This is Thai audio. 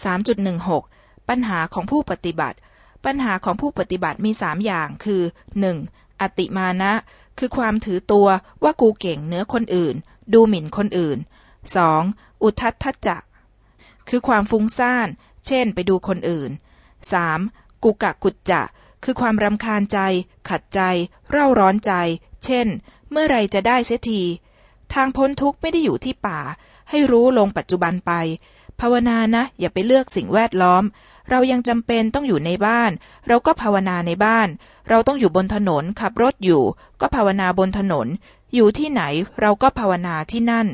3.16 ปัญหาของผู้ปฏิบัติ ปัญหาของผู้ปฏิบัติมีสามอย่างคือ 1. อติมานะ คือความถือตัวว่ากูเก่งเหนือคนอื่น ดูหมิ่นคนอื่น 2. อุทัตทัจจะ คือความฟุ้งซ่าน เช่นไปดูคนอื่น 3. กุกะกุจจะ คือความรำคาญใจ ขัดใจ เร่าร้อนใจ เช่น เมื่อไรจะได้เสียที ทางพ้นทุกข์ไม่ได้อยู่ที่ป่า ให้รู้ลงปัจจุบันไป ภาวนานะ อย่าไปเลือกสิ่งแวดล้อม เรายังจำเป็นต้องอยู่ในบ้าน เราก็ภาวนาในบ้าน เราต้องอยู่บนถนนขับรถอยู่ ก็ภาวนาบนถนน อยู่ที่ไหนเราก็ภาวนาที่นั่น